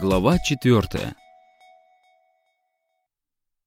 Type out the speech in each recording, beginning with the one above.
Глава 4.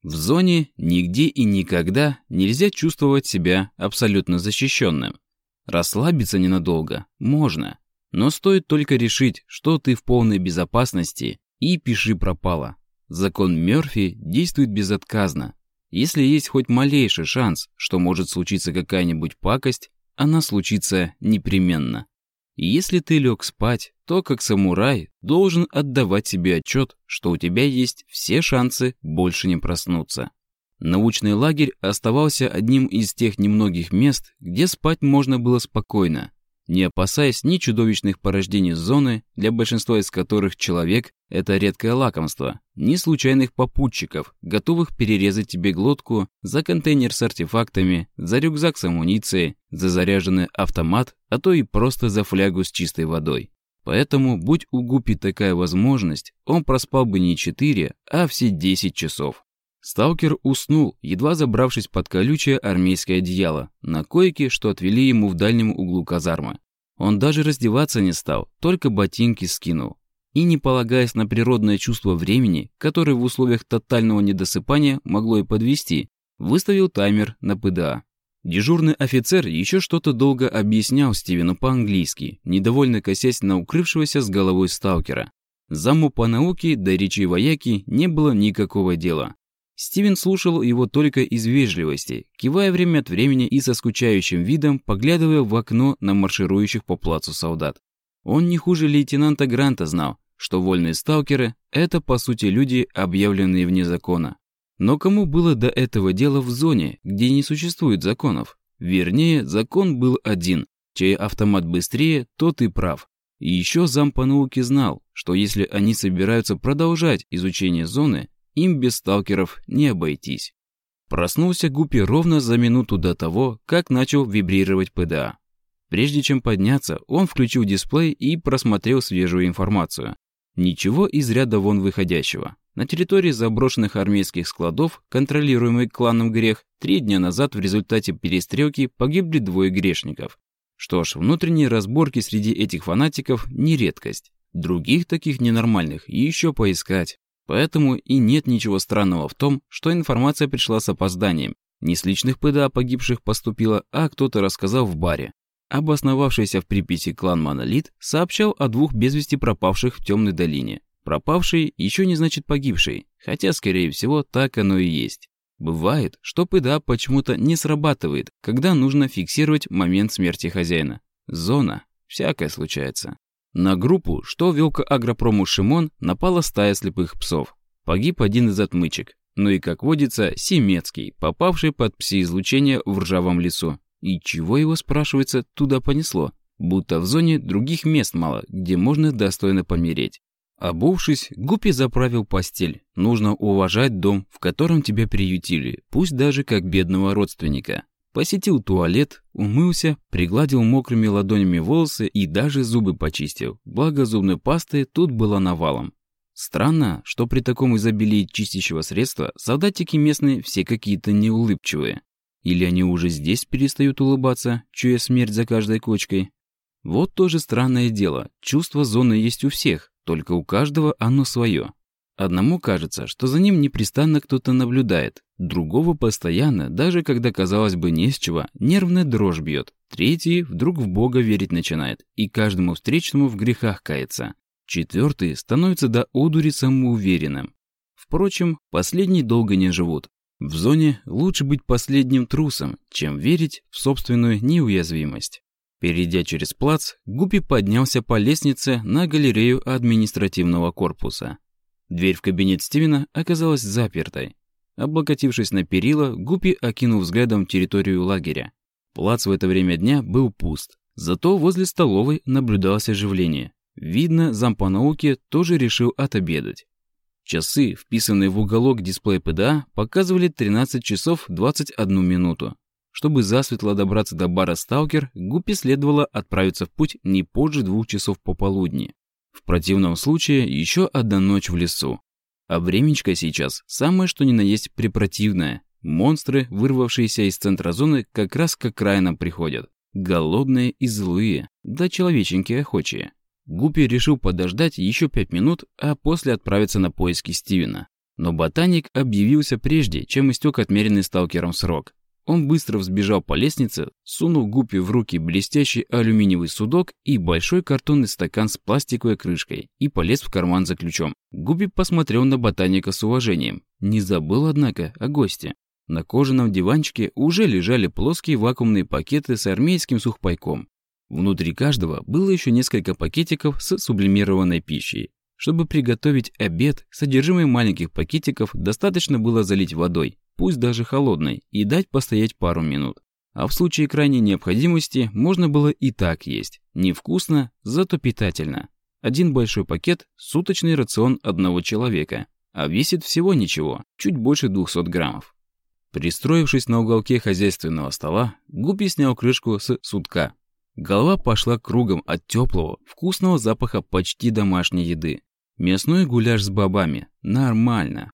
В зоне нигде и никогда нельзя чувствовать себя абсолютно защищенным. Расслабиться ненадолго можно, но стоит только решить, что ты в полной безопасности, и пиши пропало. Закон Мёрфи действует безотказно. Если есть хоть малейший шанс, что может случиться какая-нибудь пакость, она случится непременно. Если ты лег спать, то, как самурай, должен отдавать себе отчет, что у тебя есть все шансы больше не проснуться. Научный лагерь оставался одним из тех немногих мест, где спать можно было спокойно, не опасаясь ни чудовищных порождений зоны, для большинства из которых человек – это редкое лакомство, ни случайных попутчиков, готовых перерезать тебе глотку за контейнер с артефактами, за рюкзак с амуницией, за заряженный автомат, а то и просто за флягу с чистой водой. Поэтому, будь у Гупи такая возможность, он проспал бы не 4, а все 10 часов. Сталкер уснул, едва забравшись под колючее армейское одеяло, на койке, что отвели ему в дальнем углу казармы. Он даже раздеваться не стал, только ботинки скинул. И не полагаясь на природное чувство времени, которое в условиях тотального недосыпания могло и подвести, выставил таймер на ПДА. Дежурный офицер еще что-то долго объяснял Стивену по-английски, недовольно косясь на укрывшегося с головой сталкера. Заму по науке до речи вояки не было никакого дела. Стивен слушал его только из вежливости, кивая время от времени и со скучающим видом поглядывая в окно на марширующих по плацу солдат. Он не хуже лейтенанта Гранта знал, что вольные сталкеры – это, по сути, люди, объявленные вне закона. Но кому было до этого дела в зоне, где не существует законов? Вернее, закон был один. Чей автомат быстрее, тот и прав. И еще зам по науке знал, что если они собираются продолжать изучение зоны, им без сталкеров не обойтись. Проснулся Гупи ровно за минуту до того, как начал вибрировать ПДА. Прежде чем подняться, он включил дисплей и просмотрел свежую информацию. Ничего из ряда вон выходящего. На территории заброшенных армейских складов, контролируемый кланом Грех, три дня назад в результате перестрелки погибли двое грешников. Что ж, внутренние разборки среди этих фанатиков не редкость. Других таких ненормальных еще поискать. Поэтому и нет ничего странного в том, что информация пришла с опозданием. Не с личных ПДА погибших поступила, а кто-то рассказал в баре. Обосновавшийся в Припяти клан Монолит сообщал о двух без вести пропавших в Темной долине. Пропавший еще не значит погибший, хотя, скорее всего, так оно и есть. Бывает, что ПДА почему-то не срабатывает, когда нужно фиксировать момент смерти хозяина. Зона. Всякое случается. На группу, что вел к агропрому Шимон, напала стая слепых псов. Погиб один из отмычек. Ну и, как водится, Семецкий, попавший под пси-излучение в ржавом лесу. И чего его, спрашивается, туда понесло? Будто в зоне других мест мало, где можно достойно помереть. Обувшись, Гуппи заправил постель. Нужно уважать дом, в котором тебя приютили, пусть даже как бедного родственника. Посетил туалет, умылся, пригладил мокрыми ладонями волосы и даже зубы почистил. Благо зубной пасты тут было навалом. Странно, что при таком изобилии чистящего средства солдатики местные все какие-то неулыбчивые. Или они уже здесь перестают улыбаться, чуя смерть за каждой кочкой. Вот тоже странное дело. Чувство зоны есть у всех, только у каждого оно свое. Одному кажется, что за ним непрестанно кто-то наблюдает, другого постоянно, даже когда, казалось бы, не с чего, нервная дрожь бьет, третий вдруг в Бога верить начинает и каждому встречному в грехах кается, четвертый становится до одури самоуверенным. Впрочем, последние долго не живут. В зоне лучше быть последним трусом, чем верить в собственную неуязвимость. Перейдя через плац, Гупи поднялся по лестнице на галерею административного корпуса. Дверь в кабинет Стивена оказалась запертой. Облокотившись на перила, Гупи окинул взглядом территорию лагеря. Плац в это время дня был пуст. Зато возле столовой наблюдалось оживление. Видно, зам по науке тоже решил отобедать. Часы, вписанные в уголок дисплея ПДА, показывали 13 часов 21 минуту. Чтобы засветло добраться до бара «Сталкер», Гуппи следовало отправиться в путь не позже двух часов пополудни. В противном случае еще одна ночь в лесу. А времечко сейчас самое что ни на есть препротивное. Монстры, вырвавшиеся из центра зоны, как раз к окраинам приходят. Голодные и злые, да человеченькие охочие. Гуппи решил подождать еще пять минут, а после отправиться на поиски Стивена. Но ботаник объявился прежде, чем истек отмеренный сталкером срок. Он быстро взбежал по лестнице, сунул Гуппи в руки блестящий алюминиевый судок и большой картонный стакан с пластиковой крышкой и полез в карман за ключом. Гуппи посмотрел на ботаника с уважением. Не забыл, однако, о госте. На кожаном диванчике уже лежали плоские вакуумные пакеты с армейским сухпайком. Внутри каждого было еще несколько пакетиков с сублимированной пищей. Чтобы приготовить обед, содержимое маленьких пакетиков достаточно было залить водой, пусть даже холодной, и дать постоять пару минут. А в случае крайней необходимости можно было и так есть. Невкусно, зато питательно. Один большой пакет – суточный рацион одного человека, а весит всего ничего, чуть больше 200 граммов. Пристроившись на уголке хозяйственного стола, Гуппи снял крышку с сутка. Голова пошла кругом от теплого, вкусного запаха почти домашней еды. Мясной гуляш с бобами. Нормально.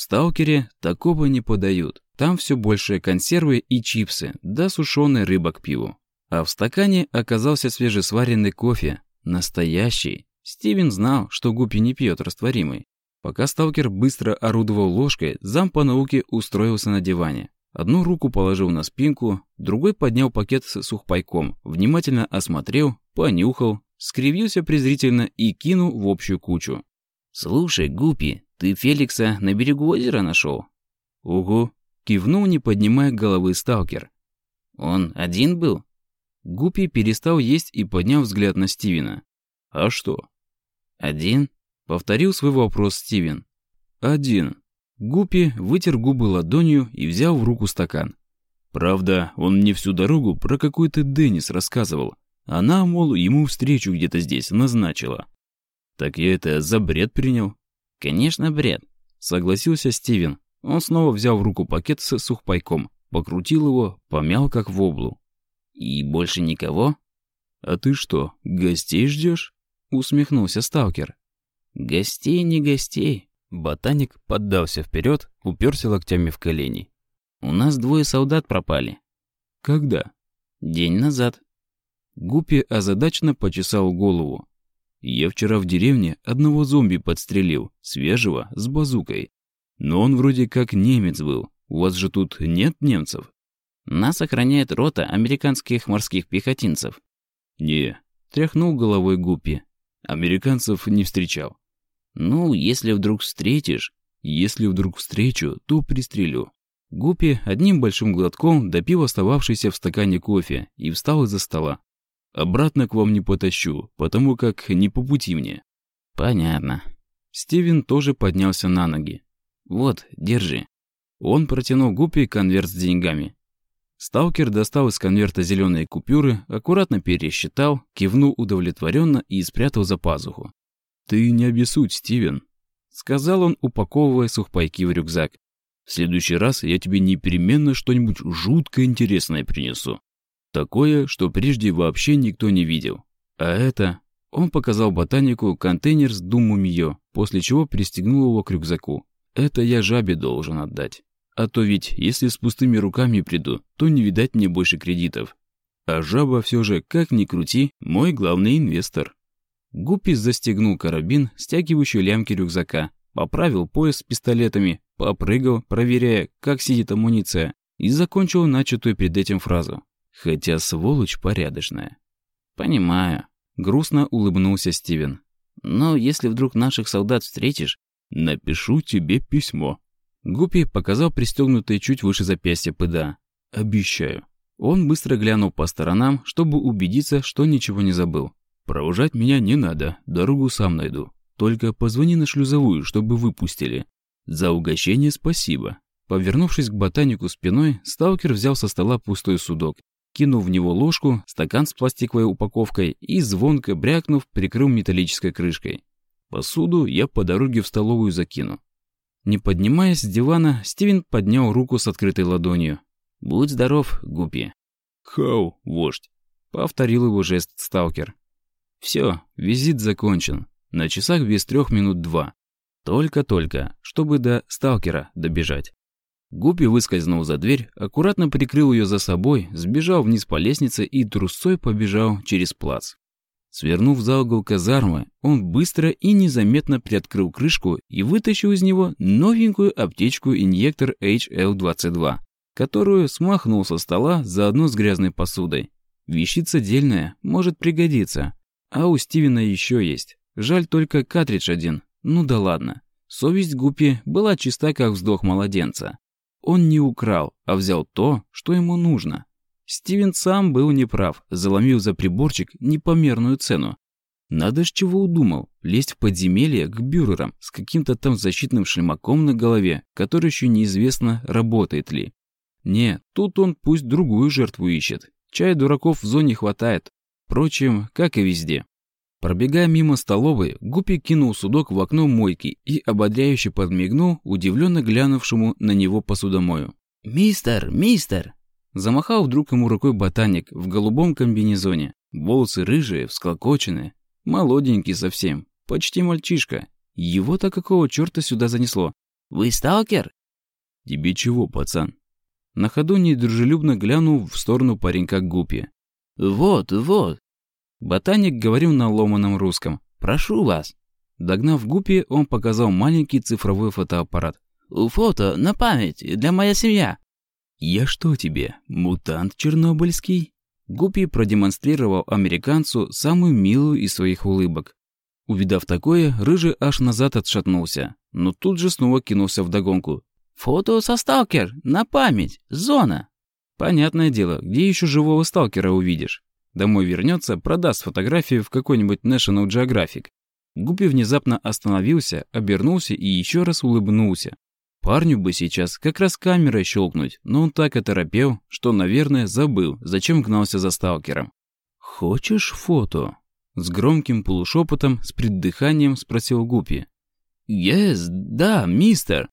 В сталкере такого не подают. Там все больше консервы и чипсы, да сушеная рыба к пиву. А в стакане оказался свежесваренный кофе. Настоящий. Стивен знал, что Гуппи не пьет растворимый. Пока сталкер быстро орудовал ложкой, зам по науке устроился на диване. Одну руку положил на спинку, другой поднял пакет с сухпайком, внимательно осмотрел, понюхал, скривился презрительно и кинул в общую кучу. «Слушай, Гупи, ты Феликса на берегу озера нашел?» «Угу», — кивнул, не поднимая головы сталкер. «Он один был?» Гупи перестал есть и поднял взгляд на Стивена. «А что?» «Один?» Повторил свой вопрос Стивен. «Один». Гуппи вытер губы ладонью и взял в руку стакан. Правда, он мне всю дорогу про какой-то Деннис рассказывал. Она, мол, ему встречу где-то здесь назначила. Так я это за бред принял. Конечно, бред, согласился Стивен. Он снова взял в руку пакет с сухпайком, покрутил его, помял как воблу. И больше никого? А ты что, гостей ждешь? Усмехнулся сталкер. Гостей не гостей. Ботаник поддался вперед, уперся локтями в колени. У нас двое солдат пропали. Когда? День назад. Гуппи озадаченно почесал голову. Я вчера в деревне одного зомби подстрелил, свежего, с базукой. Но он вроде как немец был. У вас же тут нет немцев? Нас охраняет рота американских морских пехотинцев. Не, тряхнул головой Гуппи. Американцев не встречал. Ну, если вдруг встретишь... Если вдруг встречу, то пристрелю. Гуппи одним большим глотком допил остававшийся в стакане кофе и встал из-за стола. Обратно к вам не потащу, потому как не по пути мне. Понятно. Стивен тоже поднялся на ноги. Вот, держи. Он протянул Гуппи конверт с деньгами. Сталкер достал из конверта зеленые купюры, аккуратно пересчитал, кивнул удовлетворенно и спрятал за пазуху. «Ты не обессудь, Стивен», — сказал он, упаковывая сухпайки в рюкзак. «В следующий раз я тебе непременно что-нибудь жутко интересное принесу. Такое, что прежде вообще никто не видел. А это...» Он показал ботанику контейнер с думумиё, после чего пристегнул его к рюкзаку. «Это я жабе должен отдать. А то ведь, если с пустыми руками приду, то не видать мне больше кредитов. А жаба все же, как ни крути, мой главный инвестор». Гуппи застегнул карабин, стягивающий лямки рюкзака, поправил пояс с пистолетами, попрыгал, проверяя, как сидит амуниция, и закончил начатую перед этим фразу. Хотя сволочь порядочная. «Понимаю», — грустно улыбнулся Стивен. «Но если вдруг наших солдат встретишь, напишу тебе письмо». Гуппи показал пристегнутые чуть выше запястья ПДА. «Обещаю». Он быстро глянул по сторонам, чтобы убедиться, что ничего не забыл. Провожать меня не надо, дорогу сам найду. Только позвони на шлюзовую, чтобы выпустили. За угощение спасибо. Повернувшись к ботанику спиной, сталкер взял со стола пустой судок, кинул в него ложку, стакан с пластиковой упаковкой и, звонко брякнув, прикрыл металлической крышкой. Посуду я по дороге в столовую закину. Не поднимаясь с дивана, Стивен поднял руку с открытой ладонью. «Будь здоров, Гупи». «Хау, вождь», — повторил его жест сталкер. Все, визит закончен. На часах без трех минут два. Только-только, чтобы до сталкера добежать. Гуппи выскользнул за дверь, аккуратно прикрыл ее за собой, сбежал вниз по лестнице и трусцой побежал через плац. Свернув за угол казармы, он быстро и незаметно приоткрыл крышку и вытащил из него новенькую аптечку-инъектор HL-22, которую смахнул со стола заодно с грязной посудой. Вещица дельная, может пригодиться. А у Стивена еще есть. Жаль только картридж один. Ну да ладно. Совесть Гуппи была чиста, как вздох младенца. Он не украл, а взял то, что ему нужно. Стивен сам был неправ, заломил за приборчик непомерную цену. Надо ж чего удумал, лезть в подземелье к бюрерам с каким-то там защитным шлемаком на голове, который еще неизвестно, работает ли. Не, тут он пусть другую жертву ищет. Чай дураков в зоне хватает. Впрочем, как и везде. Пробегая мимо столовой, Гуппи кинул судок в окно мойки и ободряюще подмигнул удивленно глянувшему на него посудомою. «Мистер, мистер!» Замахал вдруг ему рукой ботаник в голубом комбинезоне. Волосы рыжие, всклокоченные. Молоденький совсем. Почти мальчишка. Его-то какого черта сюда занесло? «Вы сталкер?» «Тебе чего, пацан?» На ходу недружелюбно глянул в сторону паренька Гупи. «Вот, вот!» Ботаник говорил на ломаном русском. «Прошу вас!» Догнав Гупи, он показал маленький цифровой фотоаппарат. «Фото на память для моей семьи. «Я что тебе, мутант чернобыльский?» Гуппи продемонстрировал американцу самую милую из своих улыбок. Увидав такое, Рыжий аж назад отшатнулся, но тут же снова кинулся в догонку. «Фото со сталкер! На память! Зона!» Понятное дело, где еще живого сталкера увидишь? Домой вернется, продаст фотографию в какой-нибудь National Geographic. Гуппи внезапно остановился, обернулся и еще раз улыбнулся. Парню бы сейчас как раз камерой щелкнуть, но он так оторопел, что, наверное, забыл, зачем гнался за сталкером. «Хочешь фото?» С громким полушепотом, с преддыханием спросил Гупи. «Yes, да, мистер».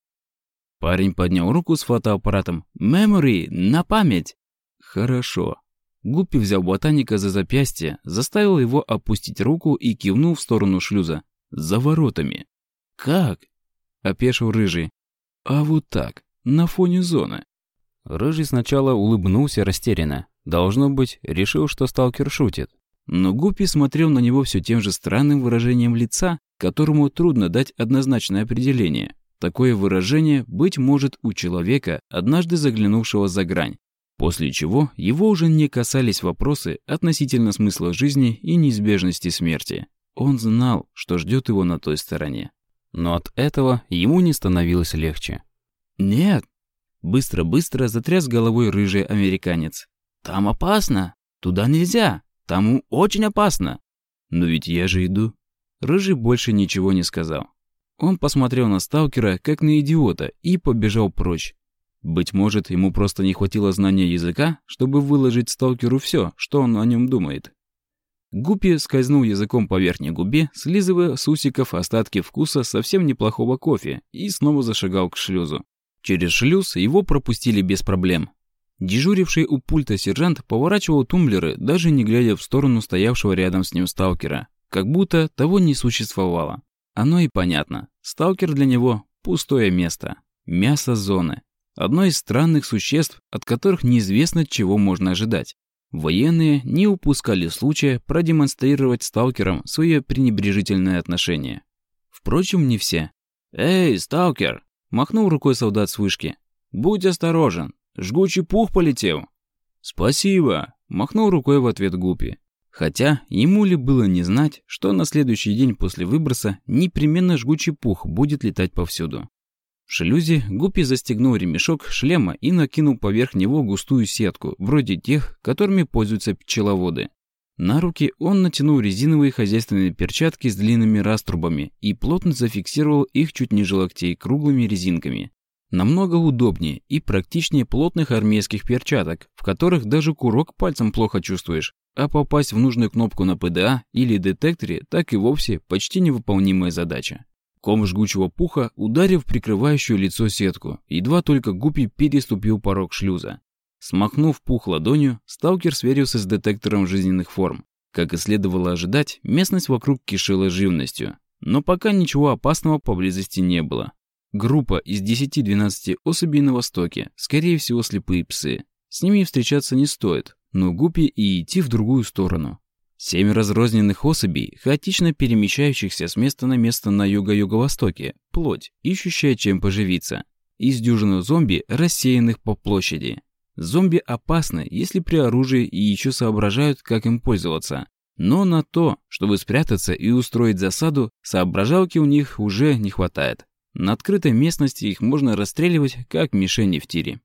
Парень поднял руку с фотоаппаратом. «Memory, на память!» «Хорошо». Гуппи взял ботаника за запястье, заставил его опустить руку и кивнул в сторону шлюза. «За воротами». «Как?» – опешил Рыжий. А вот так, на фоне зоны. Рыжий сначала улыбнулся растерянно. Должно быть, решил, что сталкер шутит. Но Гуппи смотрел на него все тем же странным выражением лица, которому трудно дать однозначное определение. Такое выражение быть может у человека, однажды заглянувшего за грань, после чего его уже не касались вопросы относительно смысла жизни и неизбежности смерти. Он знал, что ждет его на той стороне но от этого ему не становилось легче. «Нет!» – быстро-быстро затряс головой рыжий американец. «Там опасно! Туда нельзя! Там очень опасно!» «Но ведь я же иду!» Рыжий больше ничего не сказал. Он посмотрел на сталкера, как на идиота, и побежал прочь. Быть может, ему просто не хватило знания языка, чтобы выложить сталкеру все, что он о нем думает. Гуппи скользнул языком по верхней губе, слизывая с усиков остатки вкуса совсем неплохого кофе, и снова зашагал к шлюзу. Через шлюз его пропустили без проблем. Дежуривший у пульта сержант поворачивал тумблеры, даже не глядя в сторону стоявшего рядом с ним сталкера, как будто того не существовало. Оно и понятно. Сталкер для него – пустое место. Мясо зоны. Одно из странных существ, от которых неизвестно, чего можно ожидать. Военные не упускали случая продемонстрировать сталкерам свое пренебрежительное отношение. Впрочем, не все. «Эй, сталкер!» – махнул рукой солдат с вышки. «Будь осторожен! Жгучий пух полетел!» «Спасибо!» – махнул рукой в ответ Гупи. Хотя ему ли было не знать, что на следующий день после выброса непременно жгучий пух будет летать повсюду. В шлюзе Гуппи застегнул ремешок шлема и накинул поверх него густую сетку, вроде тех, которыми пользуются пчеловоды. На руки он натянул резиновые хозяйственные перчатки с длинными раструбами и плотно зафиксировал их чуть ниже локтей круглыми резинками. Намного удобнее и практичнее плотных армейских перчаток, в которых даже курок пальцем плохо чувствуешь, а попасть в нужную кнопку на ПДА или детекторе так и вовсе почти невыполнимая задача. Ком жгучего пуха, ударив прикрывающую лицо сетку, едва только Гуппи переступил порог шлюза. Смахнув пух ладонью, сталкер сверился с детектором жизненных форм. Как и следовало ожидать, местность вокруг кишела живностью. Но пока ничего опасного поблизости не было. Группа из 10-12 особей на востоке, скорее всего слепые псы. С ними встречаться не стоит, но Гуппи и идти в другую сторону. Семь разрозненных особей, хаотично перемещающихся с места на место на юго-юго-востоке, плоть, ищущая чем поживиться. Из дюжины зомби, рассеянных по площади. Зомби опасны, если при оружии и еще соображают, как им пользоваться. Но на то, чтобы спрятаться и устроить засаду, соображалки у них уже не хватает. На открытой местности их можно расстреливать, как мишени в тире.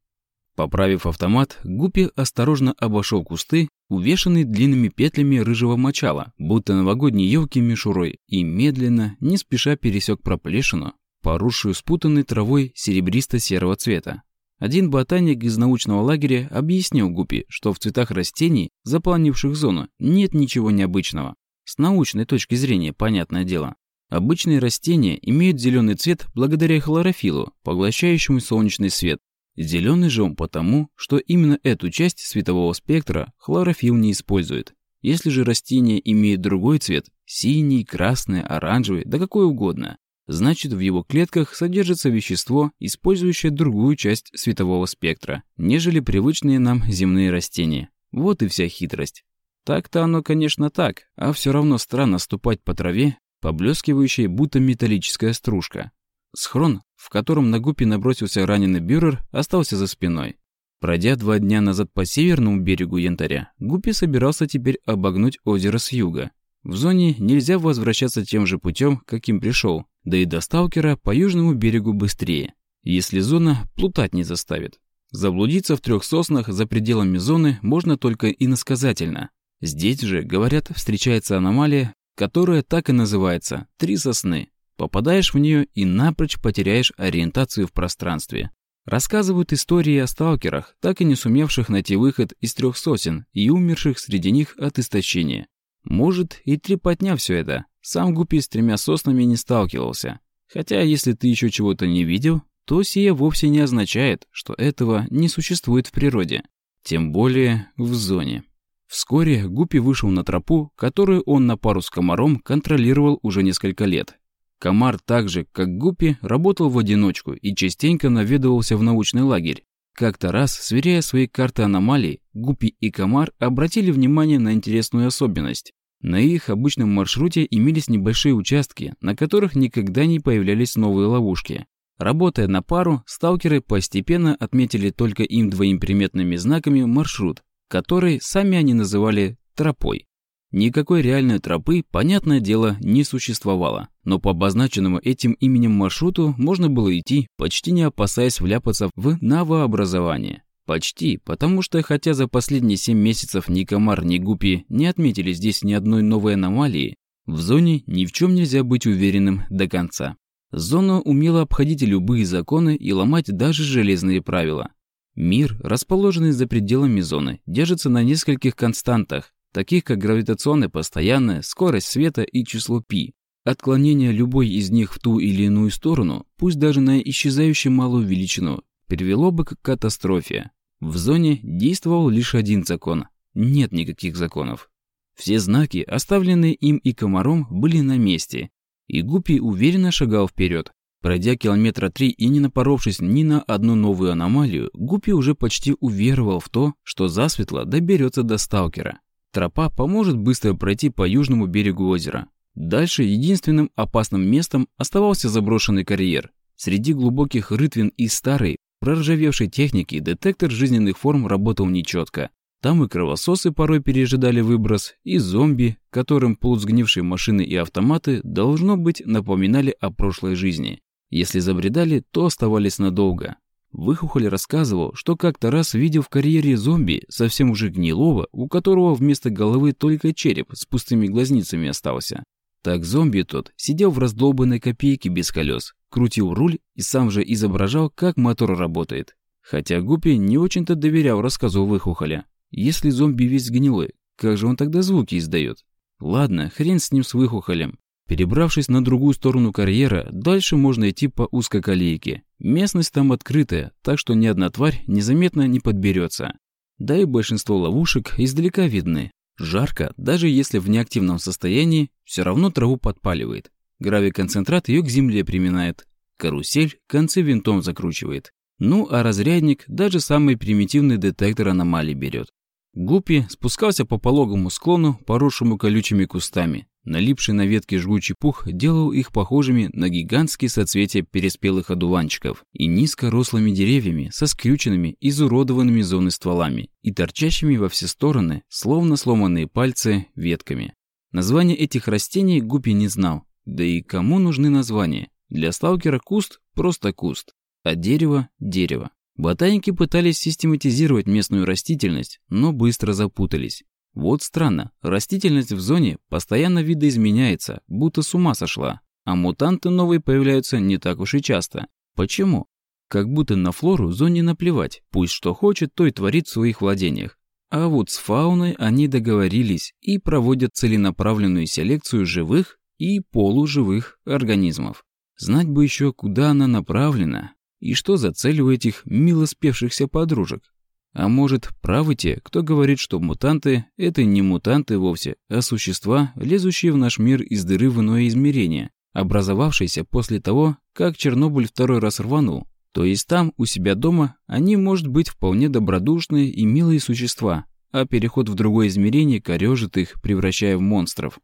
Поправив автомат, Гуппи осторожно обошел кусты, увешанные длинными петлями рыжего мочала, будто новогодней елки мишурой, и медленно, не спеша пересек проплешину, поросшую спутанной травой серебристо-серого цвета. Один ботаник из научного лагеря объяснил Гуппи, что в цветах растений, заполнивших зону, нет ничего необычного. С научной точки зрения, понятное дело. Обычные растения имеют зеленый цвет благодаря хлорофилу, поглощающему солнечный свет, Зеленый же он потому, что именно эту часть светового спектра хлорофилл не использует. Если же растение имеет другой цвет – синий, красный, оранжевый, да какой угодно – значит в его клетках содержится вещество, использующее другую часть светового спектра, нежели привычные нам земные растения. Вот и вся хитрость. Так-то оно, конечно, так, а все равно странно ступать по траве, поблескивающей будто металлическая стружка. Схрон, в котором на гуппи набросился раненый бюрер, остался за спиной. Пройдя два дня назад по северному берегу Янтаря, Гуппи собирался теперь обогнуть озеро с юга. В зоне нельзя возвращаться тем же путем, каким пришел, да и до сталкера по южному берегу быстрее, если зона плутать не заставит. Заблудиться в трех соснах за пределами зоны можно только иносказательно. Здесь же, говорят, встречается аномалия, которая так и называется «три сосны». Попадаешь в нее и напрочь потеряешь ориентацию в пространстве. Рассказывают истории о сталкерах, так и не сумевших найти выход из трех сосен и умерших среди них от истощения. Может, и трепотня все это. Сам Гупи с тремя соснами не сталкивался. Хотя, если ты еще чего-то не видел, то сие вовсе не означает, что этого не существует в природе. Тем более в зоне. Вскоре Гупи вышел на тропу, которую он на пару с комаром контролировал уже несколько лет, Комар так же, как Гуппи, работал в одиночку и частенько наведывался в научный лагерь. Как-то раз, сверяя свои карты аномалий, Гуппи и Комар обратили внимание на интересную особенность. На их обычном маршруте имелись небольшие участки, на которых никогда не появлялись новые ловушки. Работая на пару, сталкеры постепенно отметили только им двоим приметными знаками маршрут, который сами они называли «тропой». Никакой реальной тропы, понятное дело, не существовало, но по обозначенному этим именем маршруту можно было идти, почти не опасаясь вляпаться в новообразование. Почти, потому что хотя за последние 7 месяцев ни комар, ни гупи не отметили здесь ни одной новой аномалии, в зоне ни в чем нельзя быть уверенным до конца. Зона умела обходить любые законы и ломать даже железные правила. Мир, расположенный за пределами зоны, держится на нескольких константах, таких как гравитационная постоянная, скорость света и число π. Отклонение любой из них в ту или иную сторону, пусть даже на исчезающую малую величину, привело бы к катастрофе. В зоне действовал лишь один закон. Нет никаких законов. Все знаки, оставленные им и комаром, были на месте, и Гуппи уверенно шагал вперед. Пройдя километра три и не напоровшись ни на одну новую аномалию, Гуппи уже почти уверовал в то, что засветло доберется до сталкера. Тропа поможет быстро пройти по южному берегу озера. Дальше единственным опасным местом оставался заброшенный карьер. Среди глубоких рытвин и старой, проржавевшей техники детектор жизненных форм работал нечетко. Там и кровососы порой пережидали выброс, и зомби, которым полусгнившие машины и автоматы, должно быть, напоминали о прошлой жизни. Если забредали, то оставались надолго. Выхухоль рассказывал, что как-то раз видел в карьере зомби, совсем уже гнилого, у которого вместо головы только череп с пустыми глазницами остался. Так зомби тот сидел в раздолбанной копейке без колес, крутил руль и сам же изображал, как мотор работает. Хотя Гуппи не очень-то доверял рассказу Выхухоля. Если зомби весь гнилой, как же он тогда звуки издает? Ладно, хрен с ним с Выхухолем. Перебравшись на другую сторону карьера, дальше можно идти по узкой колейке. Местность там открытая, так что ни одна тварь незаметно не подберется. Да и большинство ловушек издалека видны. Жарко, даже если в неактивном состоянии, все равно траву подпаливает. Гравиконцентрат ее к земле приминает. Карусель концы винтом закручивает. Ну а разрядник даже самый примитивный детектор аномалий берет. Гуппи спускался по пологому склону, поросшему колючими кустами. Налипший на ветки жгучий пух делал их похожими на гигантские соцветия переспелых одуванчиков и низкорослыми деревьями со скрюченными, изуродованными зоны стволами и торчащими во все стороны, словно сломанные пальцы, ветками. Название этих растений Гуппи не знал. Да и кому нужны названия? Для сталкера куст – просто куст, а дерево – дерево. Ботаники пытались систематизировать местную растительность, но быстро запутались. Вот странно, растительность в зоне постоянно видоизменяется, будто с ума сошла, а мутанты новые появляются не так уж и часто. Почему? Как будто на флору зоне наплевать, пусть что хочет, то и творит в своих владениях. А вот с фауной они договорились и проводят целенаправленную селекцию живых и полуживых организмов. Знать бы еще, куда она направлена, и что за цель у этих мило спевшихся подружек? А может, правы те, кто говорит, что мутанты – это не мутанты вовсе, а существа, лезущие в наш мир из дыры в иное измерение, образовавшиеся после того, как Чернобыль второй раз рванул. То есть там, у себя дома, они, может быть, вполне добродушные и милые существа, а переход в другое измерение корежит их, превращая в монстров.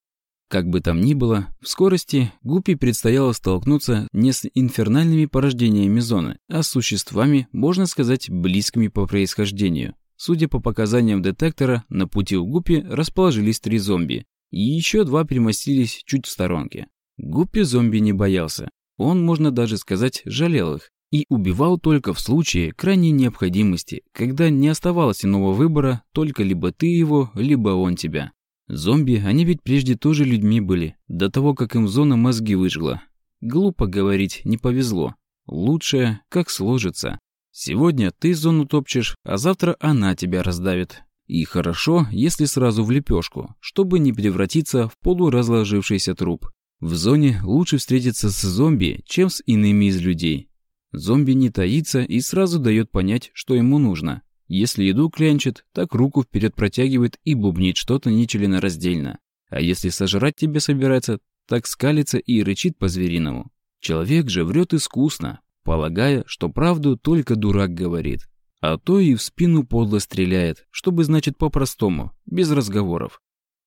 Как бы там ни было, в скорости Гуппи предстояло столкнуться не с инфернальными порождениями зоны, а с существами, можно сказать, близкими по происхождению. Судя по показаниям детектора, на пути у Гуппи расположились три зомби, и еще два примостились чуть в сторонке. Гуппи зомби не боялся. Он, можно даже сказать, жалел их. И убивал только в случае крайней необходимости, когда не оставалось иного выбора, только либо ты его, либо он тебя. Зомби, они ведь прежде тоже людьми были, до того, как им зона мозги выжгла. Глупо говорить, не повезло. Лучше, как сложится. Сегодня ты зону топчешь, а завтра она тебя раздавит. И хорошо, если сразу в лепешку, чтобы не превратиться в полуразложившийся труп. В зоне лучше встретиться с зомби, чем с иными из людей. Зомби не таится и сразу дает понять, что ему нужно. Если еду клянчит, так руку вперед протягивает и бубнит что-то нечленораздельно. А если сожрать тебе собирается, так скалится и рычит по-звериному. Человек же врет искусно, полагая, что правду только дурак говорит. А то и в спину подло стреляет, чтобы значит по-простому, без разговоров.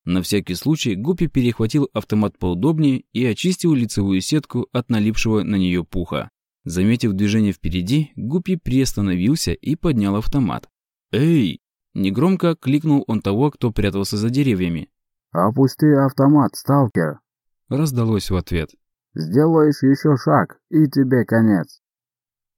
На всякий случай Гуппи перехватил автомат поудобнее и очистил лицевую сетку от налипшего на нее пуха. Заметив движение впереди, Гуппи приостановился и поднял автомат. «Эй!» – негромко кликнул он того, кто прятался за деревьями. «Опусти автомат, сталкер!» – раздалось в ответ. «Сделаешь еще шаг, и тебе конец!»